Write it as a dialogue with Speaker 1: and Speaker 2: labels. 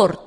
Speaker 1: tort